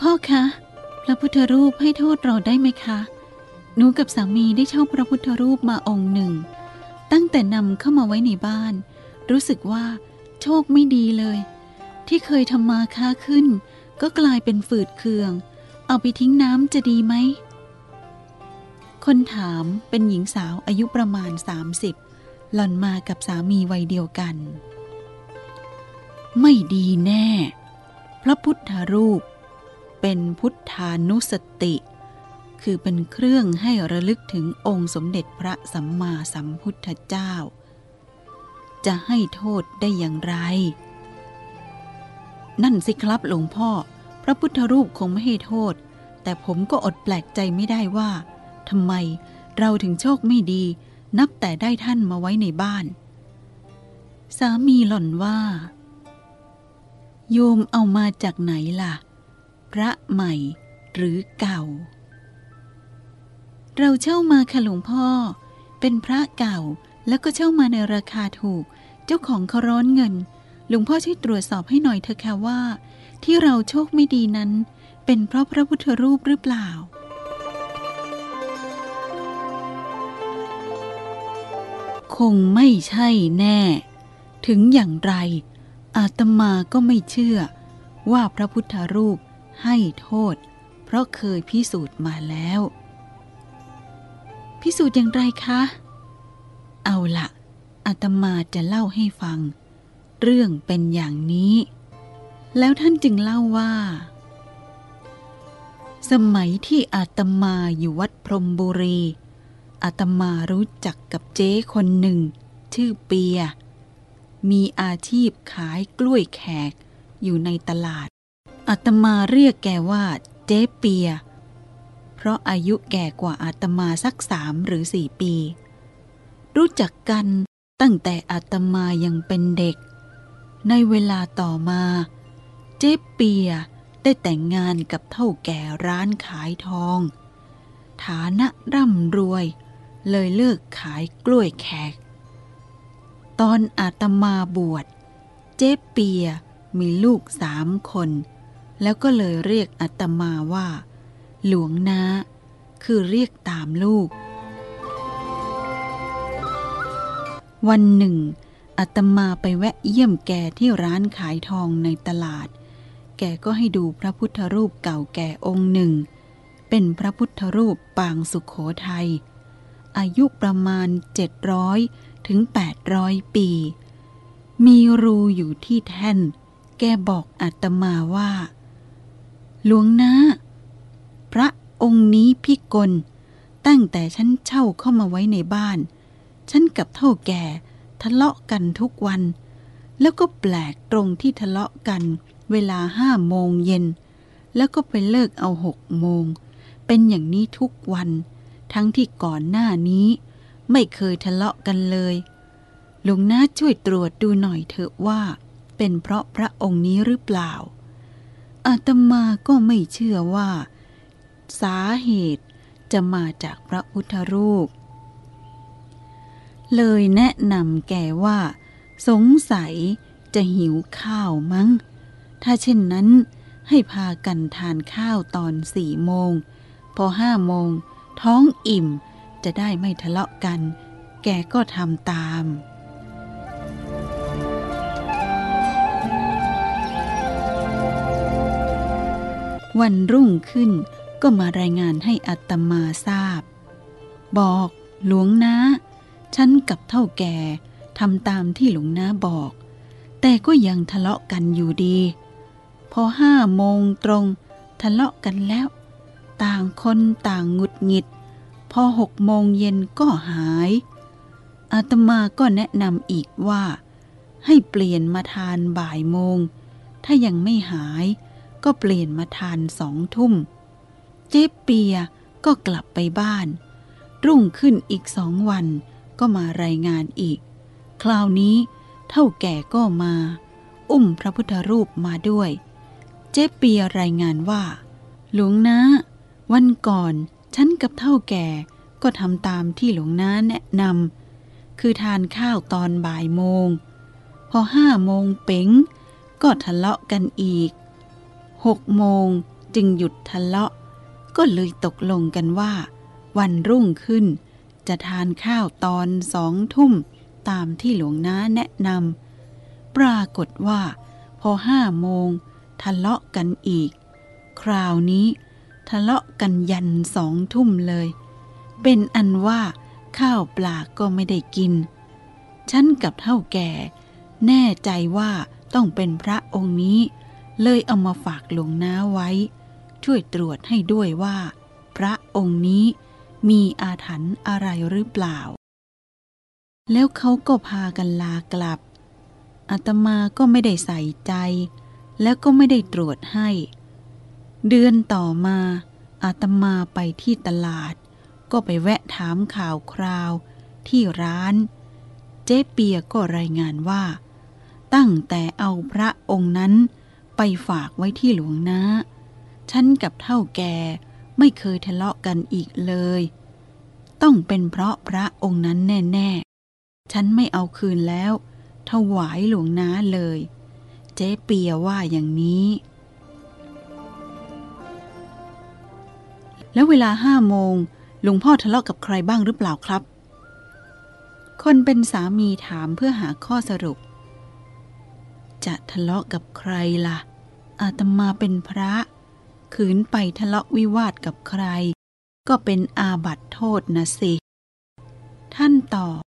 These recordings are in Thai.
พ่อคะ พระพุทธรูปให้โทษเราได้ไหมคะ หนูกับสามีได้เช่าพระพุทธรูปมาองค์หนึ่ง ตั้งแต่นำเข้ามาไว้ในบ้าน รู้สึกว่า โชคไม่ดีเลย ที่เคยทำมาค้าขึ้น ก็กลายเป็นฝืดเคือง เอาไปทิ้งน้ำจะดีไหม คนถามเป็นหญิงสาวอายุประมาณ 30 หล่อนมากับสามีวัยเดียวกัน ไม่ดีแน่ พระพุทธรูป เป็นพุทธานุสติ คือเป็นเครื่องให้ระลึกถึงองค์สมเด็จพระสัมมาสัมพุทธเจ้า จะให้โทษได้อย่างไร นั่นสิครับหลวงพ่อ พระพุทธรูปคงไม่ให้โทษ แต่ผมก็อดแปลกใจไม่ได้ว่าทำไมเราถึงโชคไม่ดี นับแต่ได้ท่านมาไว้ในบ้าน สามีหล่อนว่า โยมเอามาจากไหนล่ะ พระใหม่หรือเก่า เราเช่ามาค่ะหลวงพ่อ เป็นพระเก่าแล้วก็เช่ามาในราคาถูก เจ้าของเขาร้อนเงิน หลวงพ่อช่วยตรวจสอบให้หน่อยเถอะค่ะว่า ที่เราโชคไม่ดีนั้น เป็นเพราะพระพุทธรูปหรือเปล่าคงไม่ใช่แน่ ถึงอย่างไร อาตมาก็ไม่เชื่อว่าพระพุทธรูป ให้โทษ เพราะเคยพิสูจน์มาแล้ว พิสูจน์อย่างไรคะ เอาละอาตมาจะเล่าให้ฟัง เรื่องเป็นอย่างนี้ แล้วท่านจึงเล่าว่า สมัยที่อาตมาอยู่วัดพรมบุรี อาตมารู้จักกับเจ๊คนหนึ่ง ชื่อเปีย มีอาชีพขายกล้วยแขกอยู่ในตลาด อาตมาเรียกแกว่า เจ๊เปีย เพราะอายุแก่กว่าอาตมาสักสามหรือสี่ปี รู้จักกันตั้งแต่อาตมายังเป็นเด็ก ในเวลาต่อมา เจ๊เปียได้แต่งงานกับเท่าแก่ร้านขายทอง ฐานะร่ำรวย เลยเลิกขายกล้วยแขก ตอนอาตมาบวช เจ๊เปียมีลูกสามคน แล้วก็เลยเรียกอาตมาว่า หลวงนา คือเรียกตามลูก วันหนึ่งอาตมาไปแวะเยี่ยมแกที่ร้านขายทองในตลาด แกก็ให้ดูพระพุทธรูปเก่าแก่องค์หนึ่ง เป็นพระพุทธรูปปางสุขโขทัย อายุประมาณ 700 ถึง 800 ปี มีรูอยู่ที่แท่น แกบอกอาตมาว่า หลวงนาพระองค์นี้พิกล ตั้งแต่ฉันเช่าเข้ามาไว้ในบ้าน ฉันกับเท่าแก่ทะเลาะกันทุกวัน แล้วก็แปลกตรงที่ทะเลาะกันเวลาห้าโมงเย็น แล้วก็ไปเลิกเอาหกโมง เป็นอย่างนี้ทุกวัน ทั้งที่ก่อนหน้านี้ ไม่เคยทะเลาะกันเลย หลวงน้าช่วยตรวจดูหน่อยเถอะว่า เป็นเพราะพระองค์นี้หรือเปล่า อาตมาก็ไม่เชื่อว่า สาเหตุจะมาจากพระพุทธรูป เลยแนะนำแกว่า สงสัยจะหิวข้าวมั้ง ถ้าเช่นนั้นให้พากันทานข้าวตอนสี่โมง พอห้าโมง ท้องอิ่มจะได้ไม่ทะเลาะกัน แกก็ทำตาม วันรุ่งขึ้นก็มารายงานให้อัตมาทราบ บอกหลวงนะฉันกับเท่าแก่ทำตามที่หลวงนาบอก แต่ก็ยังทะเลาะกันอยู่ดี พอห้าโมงตรงทะเลาะกันแล้ว ต่างคนต่างหงุดหงิด พอหกโมงเย็นก็หายอาตมาก็แนะนำอีกว่า ให้เปลี่ยนมาทานบ่ายโมง ถ้ายังไม่หาย ก็เปลี่ยนมาทานสองทุ่ม เจ๊เปียก็กลับไปบ้าน รุ่งขึ้นอีกสองวันก็มารายงานอีก คราวนี้เท่าแก่ก็มา อุ้มพระพุทธรูปมาด้วย เจ๊เปียรายงานว่า หลวงนาวันก่อนฉันกับเท่าแก่ก็ทำตามที่หลวงนาแนะนำคือทานข้าวตอนบ่ายโมง พอห้าโมงเป๋งก็ทะเลาะกันอีก หกโมงจึงหยุดทะเลาะ ก็เลยตกลงกันว่า วันรุ่งขึ้น จะทานข้าวตอนสองทุ่มตามที่หลวงน้าแนะนำปรากฏว่า พอห้าโมงทะเลาะกันอีก คราวนี้ ทะเลาะกันยันสองทุ่มเลย เป็นอันว่า ข้าวปลาก็ไม่ได้กิน ฉันกับเท่าแก่ แน่ใจว่าต้องเป็นพระองค์นี้ เลยเอามาฝากหลวงน้าไว้ ช่วยตรวจให้ด้วยว่า พระองค์นี้มีอาถรรพ์อะไรหรือเปล่า แล้วเขาก็พากันลากลับอาตมาก็ไม่ได้ใส่ใจ แล้วก็ไม่ได้ตรวจให้ เดือนต่อมาอาตมาไปที่ตลาด ก็ไปแวะถามข่าวคราว ที่ร้าน เจ๊เปียก็รายงานว่า ตั้งแต่เอาพระองค์นั้น ไปฝากไว้ที่หลวงนาฉันกับเท่าแกไม่เคยทะเลาะกันอีกเลย ต้องเป็นเพราะพระองค์นั้นแน่ ๆ ฉันไม่เอาคืนแล้ว ถวายหลวงนาเลย เจ๊เปียว่าอย่างนี้ แล้วเวลาห้าโมงหลวงพ่อทะเลาะกับใครบ้างหรือเปล่าครับ คนเป็นสามีถามเพื่อหาข้อสรุป จะทะเลาะกับใครล่ะ อาตมาเป็นพระ ขืนไปทะเลาะวิวาทกับใคร ก็เป็นอาบัติโทษนะสิ ท่านตอบ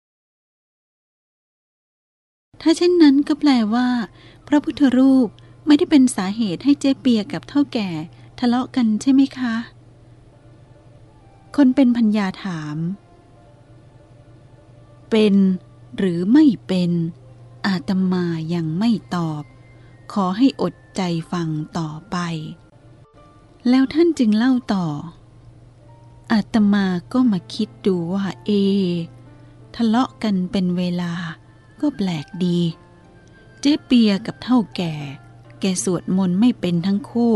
ถ้าเช่นนั้นก็แปลว่า พระพุทธรูปไม่ได้เป็นสาเหตุให้เจ๊เปียกับเท่าแก่ ทะเลาะกันใช่ไหมคะ คนเป็นพัญญาถาม เป็นหรือไม่เป็น อาตมายังไม่ตอบ ขอให้อด ใจฟังต่อไป แล้วท่านจึงเล่าต่อ อาตมาก็มาคิดดูว่าเอ ทะเลาะกันเป็นเวลาก็แปลกดี เจ๊เปียกับเท่าแก่ แกสวดมนต์ไม่เป็นทั้งคู่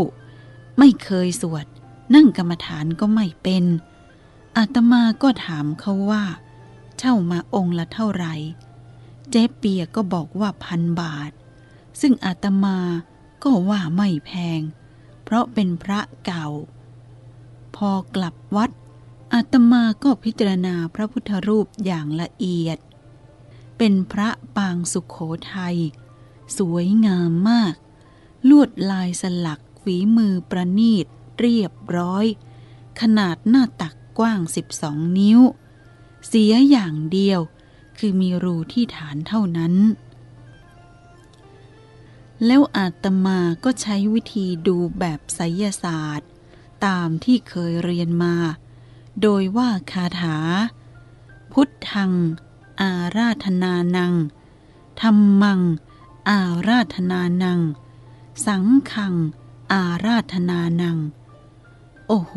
ไม่เคยสวด นั่งกรรมฐานก็ไม่เป็น อาตมาก็ถามเขาว่า เช่ามาองค์ละเท่าไหร่ เจ๊เปียก็บอกว่าพันบาทซึ่งอาตมา ก็ว่าไม่แพง เพราะเป็นพระเก่า พอกลับวัดอาตมาก็พิจารณาพระพุทธรูปอย่างละเอียด เป็นพระปางสุขโขทัย สวยงามมาก ลวดลายสลักฝีมือประณีต เรียบร้อย ขนาดหน้าตักกว้าง 12 นิ้ว เสียอย่างเดียวคือมีรูที่ฐานเท่านั้น แล้วอาตมาก็ใช้วิธีดูแบบไสยศาสตร์ ตามที่เคยเรียนมา โดยว่าคาถา พุทธัง อาราธนานังธรรมัง อาราธนานัง สังขัง อาราธนานัง โอ้โห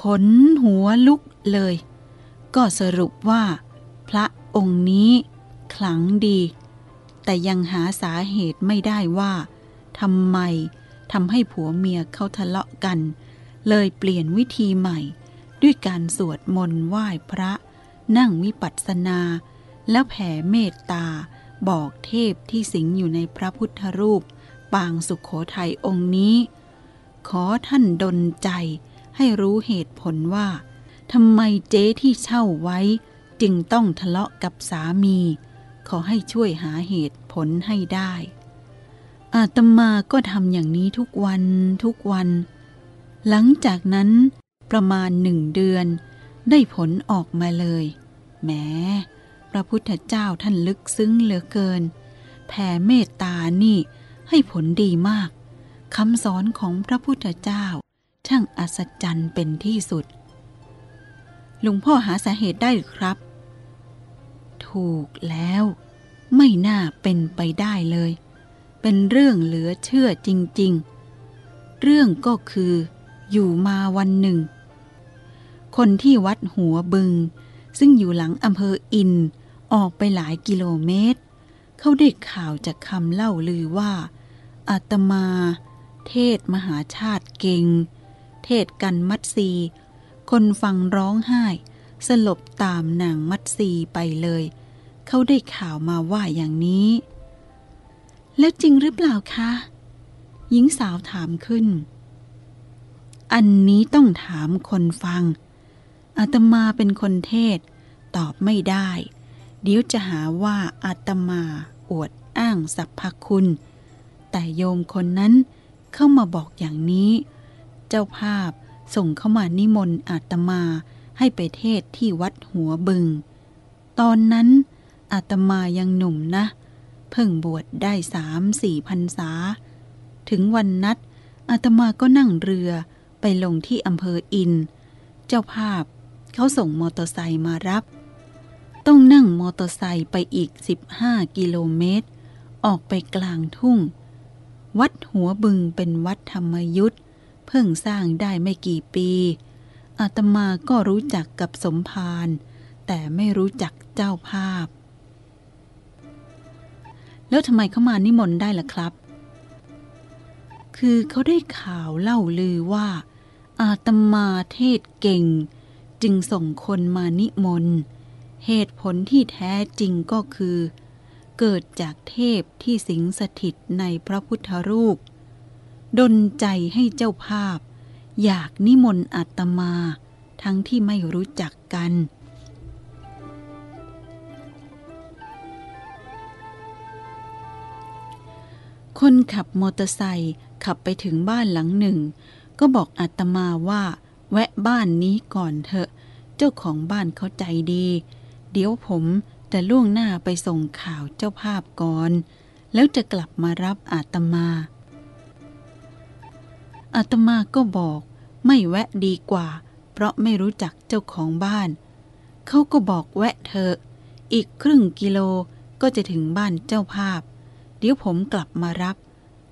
ขนหัวลุกเลย ก็สรุปว่า พระองค์นี้ ขลังดี แต่ยังหาสาเหตุไม่ได้ว่าทำไมทำให้ผัวเมียเขาทะเลาะกัน เลยเปลี่ยนวิธีใหม่ ด้วยการสวดมนต์ไหว้พระ นั่งวิปัสสนา แล้วแผ่เมตตา บอกเทพที่สิงอยู่ในพระพุทธรูป ปางสุขโขทัยองค์นี้ ขอท่านดลใจให้รู้เหตุผลว่าทำไมเจ๊ที่เช่าไว้ จึงต้องทะเลาะกับสามี ขอให้ช่วยหาเหตุผลให้ได้ อาตมาก็ทำอย่างนี้ทุกวันทุกวัน หลังจากนั้นประมาณหนึ่งเดือน ได้ผลออกมาเลยแหมพระพุทธเจ้าท่านลึกซึ้งเหลือเกิน แผ่เมตตานี่ให้ผลดีมากคำสอนของพระพุทธเจ้า ช่างอัศจรรย์เป็นที่สุดหลวงพ่อหาสาเหตุได้หรือครับ ถูกแล้ว ไม่น่าเป็นไปได้เลย เป็นเรื่องเหลือเชื่อจริง ๆ เรื่องก็คืออยู่มาวันหนึ่ง คนที่วัดหัวบึง ซึ่งอยู่หลังอำเภออินออกไปหลายกิโลเมตร เขาได้ข่าวจากคำเล่าลือว่าอาตมา เทศมหาชาติเก่ง เทศกันมัดซีคนฟังร้องไห้ สลบตามนางมัดซีไปเลย เขาได้ข่าวมาว่าอย่างนี้ แล้วจริงหรือเปล่าคะ หญิงสาวถามขึ้น อันนี้ต้องถามคนฟัง อาตมาเป็นคนเทศ ตอบไม่ได้ เดี๋ยวจะหาว่าอาตมาอวดอ้างสรรพคุณ แต่โยมคนนั้นเข้ามาบอกอย่างนี้ เจ้าภาพส่งเข้ามานิมนต์อาตมาให้ไปเทศที่วัดหัวบึง ตอนนั้น อาตมายังหนุ่มนะ เพิ่งบวชได้สามสี่พันษา ถึงวันนัดอาตมาก็นั่งเรือไปลงที่อำเภออิน เจ้าภาพเขาส่งมอเตอร์ไซค์มารับ ต้องนั่งมอเตอร์ไซค์ไปอีก 15 กิโลเมตร ออกไปกลางทุ่ง วัดหัวบึงเป็นวัดธรรมยุทธเพิ่งสร้างได้ไม่กี่ปี อาตมาก็รู้จักกับสมภารแต่ไม่รู้จักเจ้าภาพ แล้วทำไมเขามานิมนต์ได้ล่ะครับ คือเขาได้ข่าวเล่าลือว่า อาตมาเทศเก่ง จึงส่งคนมานิมนต์ เหตุผลที่แท้จริงก็คือ เกิดจากเทพที่สิงสถิตในพระพุทธรูป ดนใจให้เจ้าภาพ อยากนิมนต์อาตมา ทั้งที่ไม่รู้จักกัน คนขับมอเตอร์ไซค์ขับไปถึงบ้านหลังหนึ่ง ก็บอกอาตมาว่า แวะบ้านนี้ก่อนเถอะ เจ้าของบ้านเขาใจดี เดี๋ยวผมจะล่วงหน้าไปส่งข่าวเจ้าภาพก่อน แล้วจะกลับมารับอาตมา อาตมาก็บอก ไม่แวะดีกว่า เพราะไม่รู้จักเจ้าของบ้าน เขาก็บอกแวะเถอะ อีกครึ่งกิโลก็จะถึงบ้านเจ้าภาพ เดี๋ยวผมกลับมารับ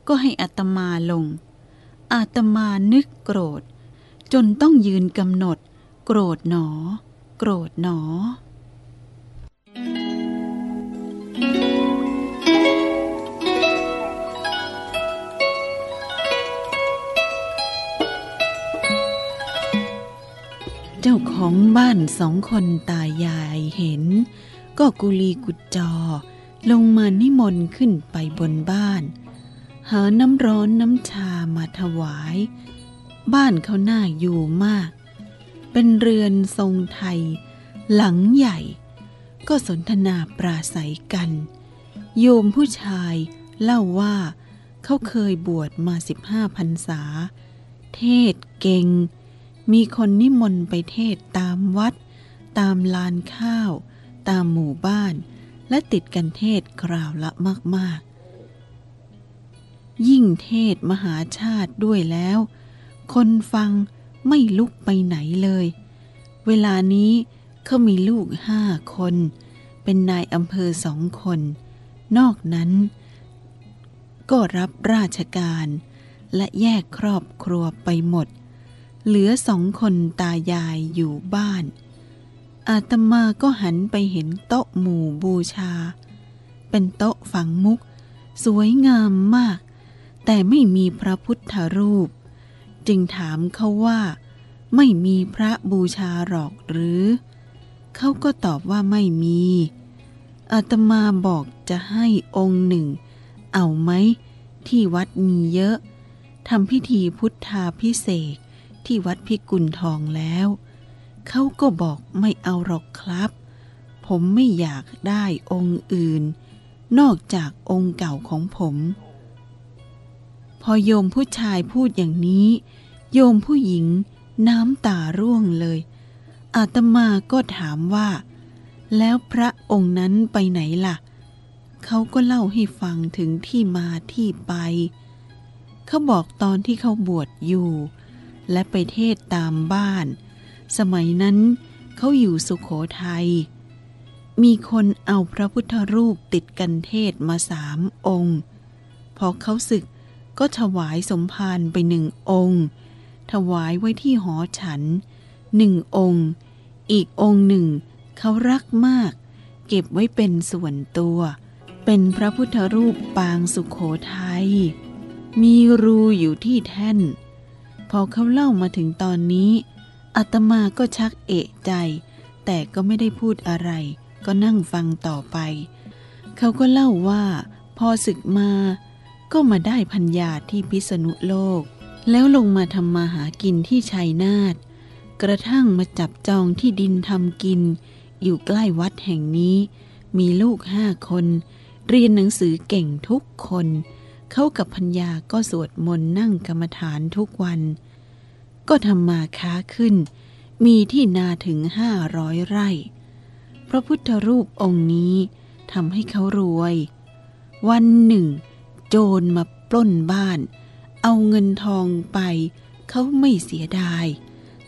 ก็ให้อาตมาลง อาตมานึกโกรธ จนต้องยืนกำหนด โกรธหนอ โกรธหนอ เจ้าของบ้านสองคนตายายเห็น ก็กุลีกุจจอ ลงมานิมนต์ขึ้นไปบนบ้าน หาน้ำร้อนน้ำชามาถวาย บ้านเขาน่าอยู่มาก เป็นเรือนทรงไทย หลังใหญ่ ก็สนทนาปราศัยกัน โยมผู้ชายเล่าว่าเขาเคยบวชมาสิบห้าพรรษา เทศเก่ง มีคนนิมนต์ไปเทศตามวัด ตามลานข้าว ตามหมู่บ้าน และติดกันเทศคราวละมากๆ ยิ่งเทศมหาชาติด้วยแล้ว คนฟังไม่ลุกไปไหนเลย เวลานี้เขามีลูกห้าคน เป็นนายอำเภอสองคน นอกนั้น ก็รับราชการและแยกครอบครัวไปหมด เหลือสองคนตายายอยู่บ้าน อาตมาก็หันไปเห็นโต๊ะหมู่บูชา เป็นโต๊ะฝังมุก สวยงามมาก แต่ไม่มีพระพุทธรูป จึงถามเขาว่า ไม่มีพระบูชาหรอกหรือ เขาก็ตอบว่าไม่มีอาตมาบอกจะให้องค์หนึ่ง เอาไหม ที่วัดมีเยอะทำพิธีพุทธาพิเศษที่วัดพิกุลทองแล้ว เขาก็บอกไม่เอาหรอกครับ ผมไม่อยากได้องค์อื่น นอกจากองค์เก่าของผม พอโยมผู้ชายพูดอย่างนี้ โยมผู้หญิงน้ำตาร่วงเลย อาตมาก็ถามว่า แล้วพระองค์นั้นไปไหนล่ะ เขาก็เล่าให้ฟังถึงที่มาที่ไป เขาบอกตอนที่เขาบวชอยู่ และไปเทศตามบ้าน สมัยนั้นเขาอยู่สุขโขทัย มีคนเอาพระพุทธรูปติดกันเทศมาสามองค์ พอเขาศึกก็ถวายสมภารไปหนึ่งองค์ ถวายไว้ที่หอฉันหนึ่งองค์ อีกองค์หนึ่งเขารักมาก เก็บไว้เป็นส่วนตัว เป็นพระพุทธรูปปางสุขโขทัย มีรูอยู่ที่แท่น พอเขาเล่ามาถึงตอนนี้ อาตมาก็ชักเอะใจ แต่ก็ไม่ได้พูดอะไร ก็นั่งฟังต่อไป เขาก็เล่าว่า พอศึกมา ก็มาได้พัญญาที่พิษณุโลก แล้วลงมาทำมาหากินที่ชัยนาทกระทั่งมาจับจองที่ดินทำกิน อยู่ใกล้วัดแห่งนี้ มีลูกห้าคน เรียนหนังสือเก่งทุกคน เขากับพัญญาก็สวดมนต์นั่งกรรมฐานทุกวัน ก็ทำมาค้าขึ้น มีที่นาถึงห้าร้อยไร่ พระพุทธรูปองค์นี้ทำให้เขารวย วันหนึ่ง โจรมาปล้นบ้าน เอาเงินทองไป เขาไม่เสียดาย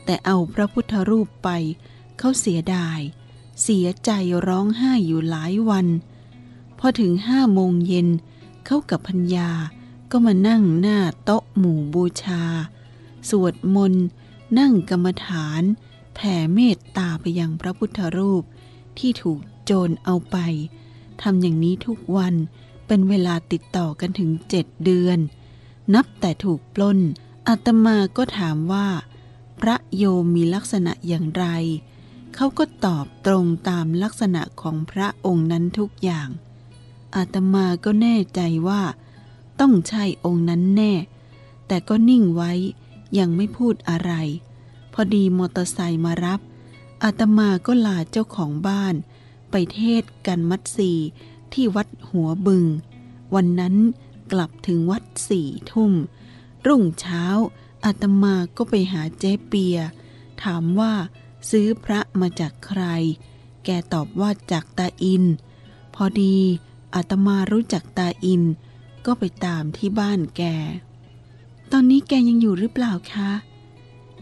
แต่เอาพระพุทธรูปไป เขาเสียดาย เสียใจร้องไห้อยู่หลายวัน พอถึงห้าโมงเย็นเขากับพัญญาก็มานั่งหน้าโต๊ะหมู่บูชา สวดมนต์ นั่งกรรมฐาน แผ่เมตตาไปยังพระพุทธรูป ที่ถูกโจรเอาไปทำอย่างนี้ทุกวันเป็นเวลาติดต่อกันถึงเจ็ดเดือน นับแต่ถูกปล้นอาตมาก็ถามว่า พระโยมมีลักษณะอย่างไร เขาก็ตอบตรงตามลักษณะของพระองค์นั้นทุกอย่าง อาตมาก็แน่ใจว่า ต้องใช่องค์นั้นแน่ แต่ก็นิ่งไว้ ยังไม่พูดอะไร พอดีมอเตอร์ไซค์มารับ อาตมาก็ลาเจ้าของบ้าน ไปเทศกันมัดสีที่วัดหัวบึง วันนั้นกลับถึงวัดสี่ทุ่ม รุ่งเช้าอาตมาก็ไปหาเจ๊เปีย ถามว่าซื้อพระมาจากใคร แกตอบว่าจากตาอิน พอดีอาตมารู้จักตาอิน ก็ไปตามที่บ้านแก ตอนนี้แกยังอยู่หรือเปล่าคะ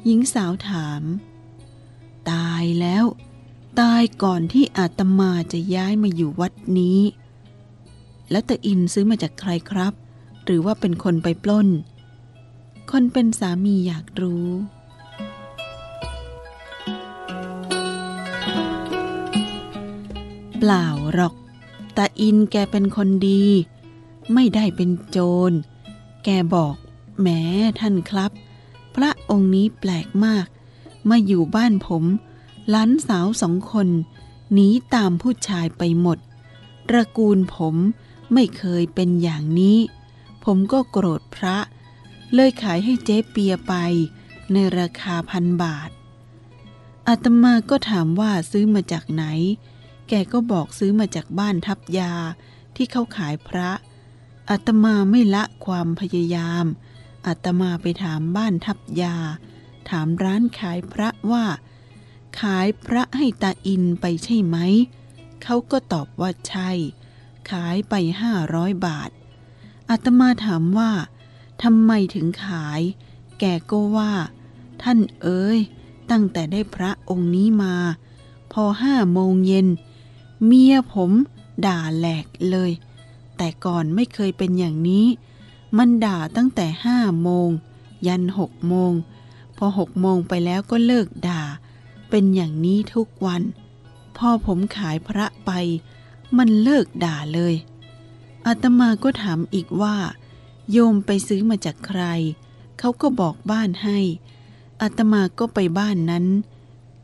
หญิงสาวถาม ตายแล้ว ตายก่อนที่อาตมาจะย้ายมาอยู่วัดนี้ แล้วตาอินซื้อมาจากใครครับ หรือว่าเป็นคนไปปล้น คนเป็นสามีอยากรู้เปล่าหรอก ตาอินแกเป็นคนดี ไม่ได้เป็นโจร แกบอก แหมท่านครับ พระองค์นี้แปลกมาก มาอยู่บ้านผมหลานสาวสองคนหนีตามผู้ชายไปหมดตระกูลผมไม่เคยเป็นอย่างนี้ ผมก็โกรธพระ เลยขายให้เจ๊เปียไป ในราคาพันบาทอาตมาก็ถามว่าซื้อมาจากไหน แกก็บอกซื้อมาจากบ้านทับยาที่เขาขายพระอาตมาไม่ละความพยายาม อาตมาไปถามบ้านทับยา ถามร้านขายพระว่า ขายพระให้ตาอินไปใช่ไหม เขาก็ตอบว่าใช่ ขายไปห้าร้อยบาท อาตมาถามว่าทำไมถึงขาย แกก็ว่า ท่านเอ๋ย ตั้งแต่ได้พระองค์นี้มา พอห้าโมงเย็น เมียผมด่าแหลกเลย แต่ก่อนไม่เคยเป็นอย่างนี้ มันด่าตั้งแต่ห้าโมง ยันหกโมง พอหกโมงไปแล้วก็เลิกด่า เป็นอย่างนี้ทุกวันพอผมขายพระไป มันเลิกด่าเลย อาตมาก็ถามอีกว่า โยมไปซื้อมาจากใคร เขาก็บอกบ้านให้ อาตมาก็ไปบ้านนั้น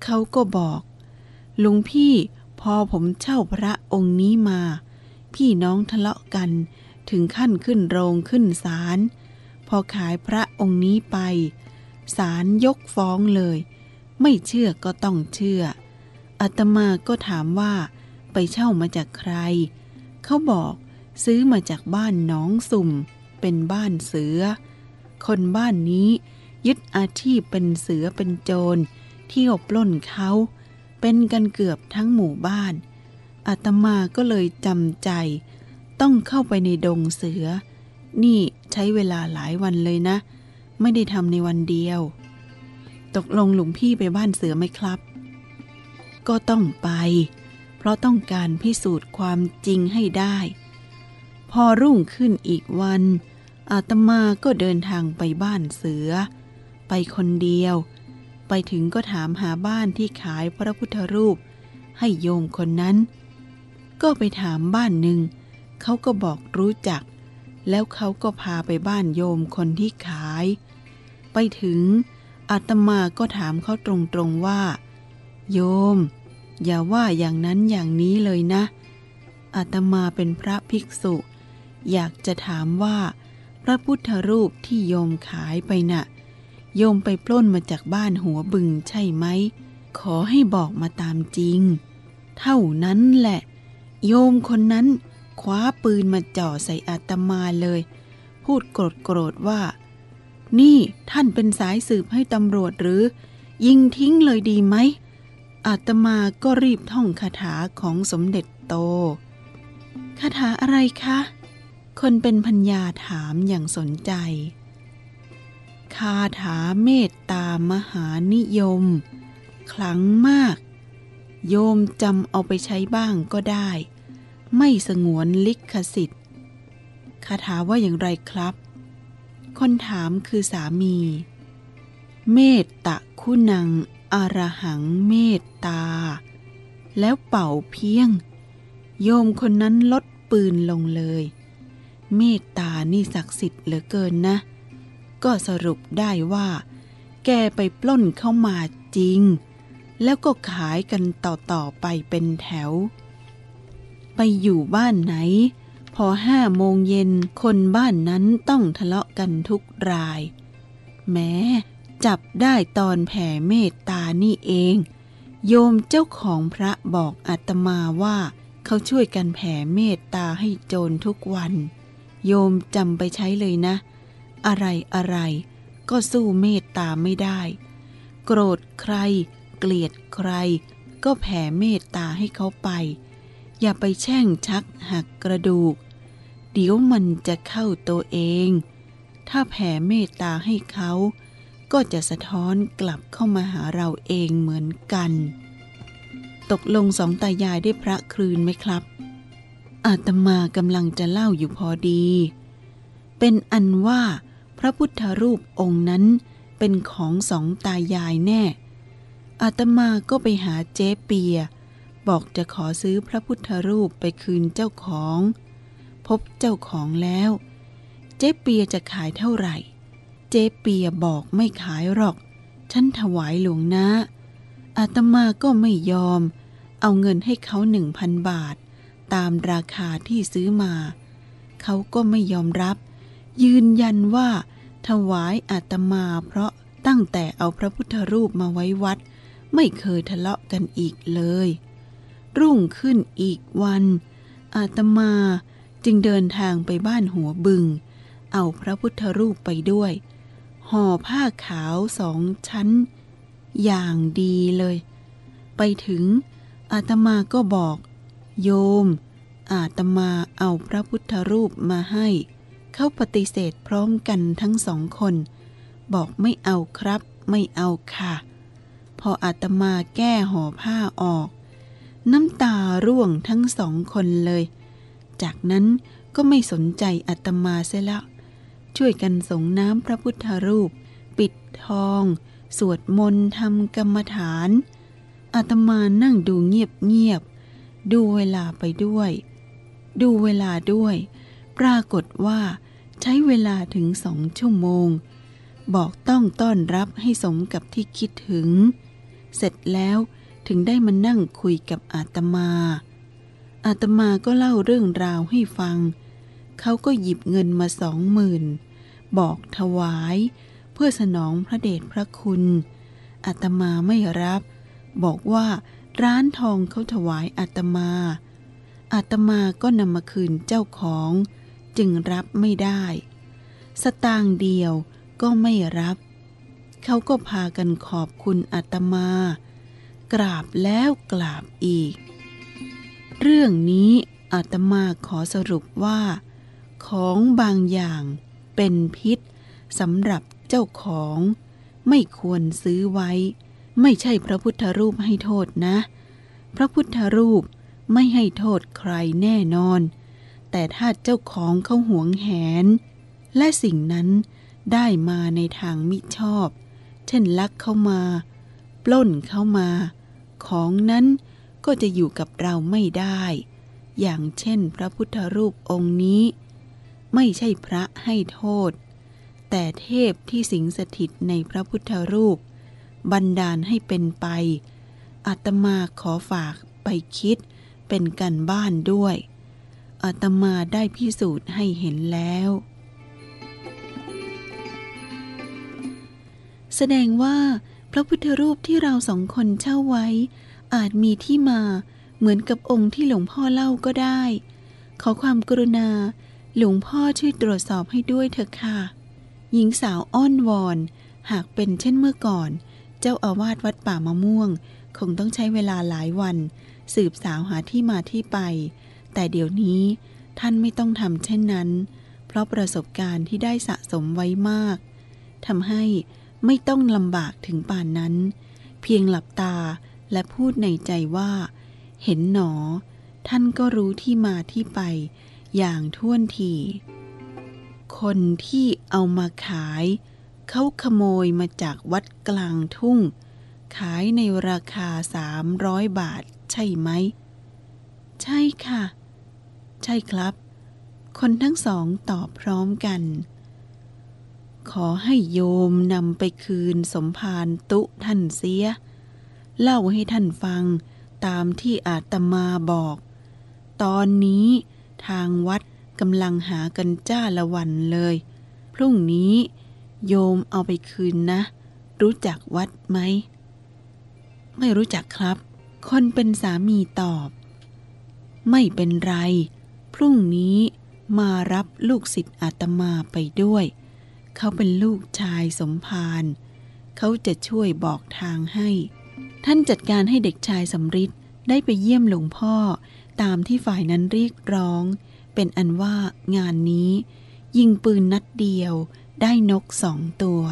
เขาก็บอกลุงพี่พอผมเช่าพระองค์นี้มา พี่น้องทะเลาะกัน ถึงขั้นขึ้นโรงขึ้นศาลพอขายพระองค์นี้ไปศาลยกฟ้องเลย ไม่เชื่อก็ต้องเชื่ออาตมาก็ถามว่า ไปเช่ามาจากใคร เขาบอกซื้อมาจากบ้านน้องสุ่ม เป็นบ้านเสือ คนบ้านนี้ยึดอาชีพเป็นเสือเป็นโจรเที่ยวปล้นเขา เป็นกันเกือบทั้งหมู่บ้านอาตมาก็เลยจำใจ ต้องเข้าไปในดงเสือ นี่ใช้เวลาหลายวันเลยนะ ไม่ได้ทำในวันเดียว ตกลงหลวงพี่ไปบ้านเสือไหมครับ ก็ต้องไป เพราะต้องการพิสูจน์ความจริงให้ได้ พอรุ่งขึ้นอีกวัน อาตมาก็เดินทางไปบ้านเสือ ไปคนเดียว ไปถึงก็ถามหาบ้านที่ขายพระพุทธรูป ให้โยมคนนั้น ก็ไปถามบ้านหนึ่ง เขาก็บอกรู้จัก แล้วเขาก็พาไปบ้านโยมคนที่ขาย ไปถึงอาตมาก็ถามเขาตรงๆว่า โยม อย่าว่าอย่างนั้นอย่างนี้เลยนะอาตมาเป็นพระภิกษุ อยากจะถามว่า พระพุทธรูปที่โยมขายไปนะ่ะ โยมไปปล้นมาจากบ้านหัวบึงใช่ไหม ขอให้บอกมาตามจริง เท่านั้นแหละ โยมคนนั้น คว้าปืนมาจ่อใส่อาตมาเลย พูดโกรธโกรธว่า นี่ท่านเป็นสายสืบให้ตำรวจหรือ ยิงทิ้งเลยดีไหมอาตมาก็รีบท่องคาถาของสมเด็จโตคาถาอะไรคะ คนเป็นพัญญาถามอย่างสนใจ คาถาเมตตามหานิยม คลังมาก โยมจำเอาไปใช้บ้างก็ได้ ไม่สงวนลิขสิทธิ์คาถาว่าอย่างไรครับ คนถามคือสามี เมตตะคุณังอารหังเมตตา แล้วเป่าเพียง โยมคนนั้นลดปืนลงเลย เมตตานี่ศักดิ์สิทธิ์เหลือเกินนะ ก็สรุปได้ว่า แกไปปล้นเข้ามาจริง แล้วก็ขายกันต่อ ๆ ไปเป็นแถว ไปอยู่บ้านไหน พอห้าโมงเย็นคนบ้านนั้นต้องทะเลาะกันทุกราย แม้จับได้ตอนแผ่เมตตานี่เอง โยมเจ้าของพระบอกอาตมาว่า เขาช่วยกันแผ่เมตตาให้โจรทุกวัน โยมจำไปใช้เลยนะ อะไรอะไรก็สู้เมตตาไม่ได้ โกรธใคร เกลียดใคร ก็แผ่เมตตาให้เขาไป อย่าไปแช่งชักหักกระดูก เดี๋ยวมันจะเข้าตัวเอง ถ้าแผ่เมตตาให้เขา ก็จะสะท้อนกลับเข้ามาหาเราเองเหมือนกัน ตกลงสองตายายได้พระครืนไหมครับ อาตมากำลังจะเล่าอยู่พอดี เป็นอันว่าพระพุทธรูปองค์นั้นเป็นของสองตายายแน่ อาตมาก็ไปหาเจ๊เปีย บอกจะขอซื้อพระพุทธรูปไปคืนเจ้าของ พบเจ้าของแล้ว เจ๊เปียจะขายเท่าไหร่ เจ๊เปียบอกไม่ขายหรอก ฉันถวายหลวงนะอาตมาก็ไม่ยอม เอาเงินให้เขาหนึ่งพันบาท ตามราคาที่ซื้อมา เขาก็ไม่ยอมรับ ยืนยันว่า ถวายอาตมาเพราะตั้งแต่เอาพระพุทธรูปมาไว้วัด ไม่เคยทะเลาะกันอีกเลย รุ่งขึ้นอีกวัน อาตมาจึงเดินทางไปบ้านหัวบึง เอาพระพุทธรูปไปด้วย ห่อผ้าขาวสองชั้น อย่างดีเลย ไปถึงอาตมาก็บอก โยม อาตมาเอาพระพุทธรูปมาให้ เขาปฏิเสธพร้อมกันทั้งสองคน บอกไม่เอาครับ ไม่เอาค่ะ พออาตมาแก้ห่อผ้าออก น้ำตาร่วงทั้งสองคนเลย จากนั้นก็ไม่สนใจอาตมาเสียล้วช่วยกันส่งน้ำพระพุทธรูป ปิดทอง สวดมนต์ทำกรรมฐาน อาตมานั่งดูเงียบเงียบๆ ดูเวลาไปด้วย ดูเวลาด้วย ปรากฏว่าใช้เวลาถึงสองชั่วโมง บอกต้องต้อนรับให้สมกับที่คิดถึง เสร็จแล้ว ถึงได้มานั่งคุยกับอาตมา อาตมาก็เล่าเรื่องราวให้ฟัง เขาก็หยิบเงินมาสองหมื่นบอกถวาย เพื่อสนองพระเดชพระคุณ อาตมาไม่รับ บอกว่าร้านทองเขาถวายอาตมา อาตมาก็นำมาคืนเจ้าของ จึงรับไม่ได้ สตางค์เดียวก็ไม่รับ เขาก็พากันขอบคุณอาตมา กราบแล้วกราบอีก เรื่องนี้อาตมาขอสรุปว่า ของบางอย่างเป็นพิษสำหรับเจ้าของ ไม่ควรซื้อไว้ ไม่ใช่พระพุทธรูปให้โทษนะ พระพุทธรูปไม่ให้โทษใครแน่นอน แต่ถ้าเจ้าของเขาหวงแหน และสิ่งนั้นได้มาในทางมิชอบ เช่นลักเข้ามา ปล้นเข้ามา ของนั้นก็จะอยู่กับเราไม่ได้ อย่างเช่นพระพุทธรูปองค์นี้ ไม่ใช่พระให้โทษ แต่เทพที่สิงสถิตในพระพุทธรูป บันดาลให้เป็นไป อาตมาขอฝากไปคิดเป็นกันบ้านด้วยอาตมาได้พิสูจน์ให้เห็นแล้ว แสดงว่า พระพุทธรูปที่เราสองคนเช่าไว้ อาจมีที่มาเหมือนกับองค์ที่หลวงพ่อเล่าก็ได้ ขอความกรุณา หลวงพ่อช่วยตรวจสอบให้ด้วยเถอะค่ะ หญิงสาวอ้อนวอน หากเป็นเช่นเมื่อก่อน เจ้าอาวาสวัดป่ามะม่วง คงต้องใช้เวลาหลายวัน สืบสาวหาที่มาที่ไป แต่เดี๋ยวนี้ท่านไม่ต้องทำเช่นนั้น เพราะประสบการณ์ที่ได้สะสมไว้มากทำให้ ไม่ต้องลำบากถึงป่านนั้น เพียงหลับตาและพูดในใจว่า เห็นหนอ ท่านก็รู้ที่มาที่ไป อย่างท่วนที คนที่เอามาขาย เขาขโมยมาจากวัดกลางทุ่ง ขายในราคาสามร้อยบาทใช่ไหม ใช่ค่ะ ใช่ครับ คนทั้งสองตอบพร้อมกัน ขอให้โยมนำไปคืนสมภารตุท่านเสีย เล่าให้ท่านฟังตามที่อาตมาบอก ตอนนี้ทางวัดกำลังหากันจ้าละวันเลย พรุ่งนี้โยมเอาไปคืนนะ รู้จักวัดไหม ไม่รู้จักครับ คนเป็นสามีตอบ ไม่เป็นไร พรุ่งนี้มารับลูกศิษย์อาตมาไปด้วย เขาเป็นลูกชายสมภารเขาจะช่วยบอกทางให้ ท่านจัดการให้เด็กชายสำริดได้ไปเยี่ยมหลวงพ่อตามที่ฝ่ายนั้นเรียกร้อง เป็นอันว่างานนี้ ยิงปืนนัดเดียวได้นกสองตัว